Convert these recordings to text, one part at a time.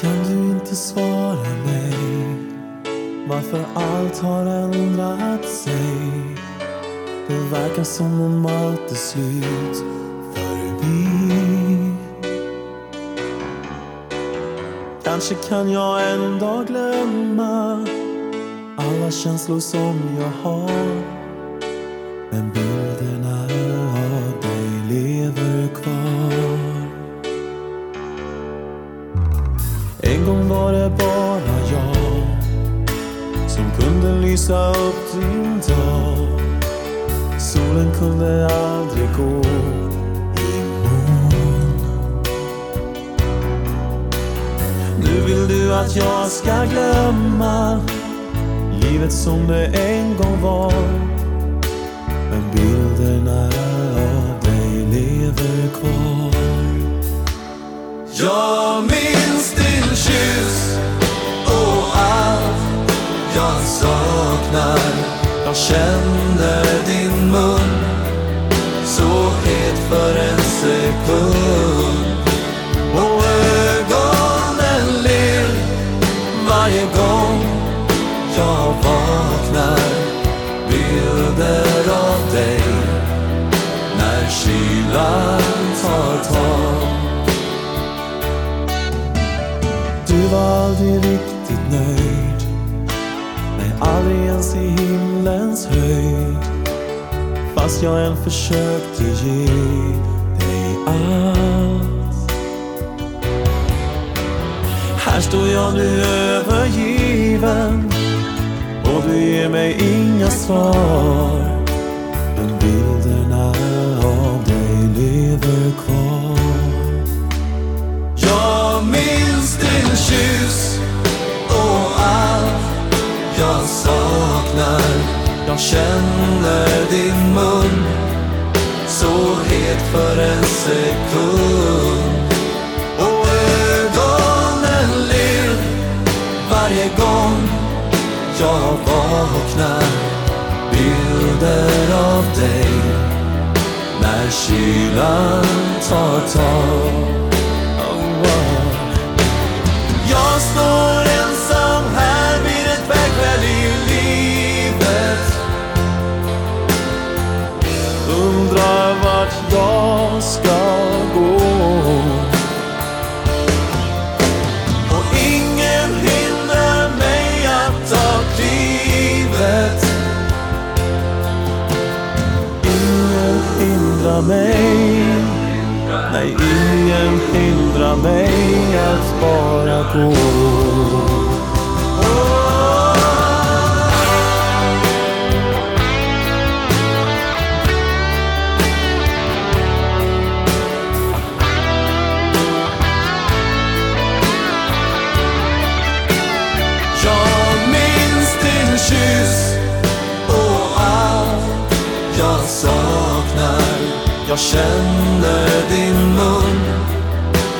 Kan du inte svara mig varför allt har ändrat sig. Det verkar som om allt är slut förbi. Kanske kan jag en dag glömma alla känslor som jag har. Men bilderna En gång var det bara jag som kunde lysa upp din dag. Solen kunde aldrig gå i moln. Nu vill du att jag ska glömma livet som det en gång var. Men bilderna vaknar Jag känner din mun så het för en sekund. Och ögonen ler varje gång jag vaknar. Bilder av dig när kylan tar tag. Du var aldrig riktigt fanns i himlens höjd. Fast jag än försökte ge dig allt. Här står jag nu övergiven. Och du ger mig inga svar. Men bilderna av dig lever kvar. Jag minns din kyss. Jag. Jag känner din mun så het för en sekund. Och ögonen ler varje gång jag vaknar. Bilder av dig när kylan tar tag. Hindrar mig Nej, ingen hindrar mig att bara gå. Jag minns din kyss och allt jag saknar. Jag känner din mun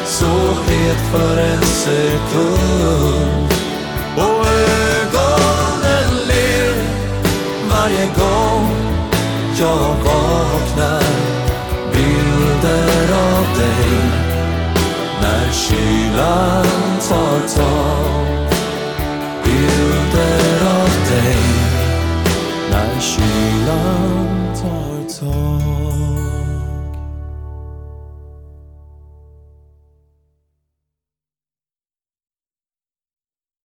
så het för en sekund.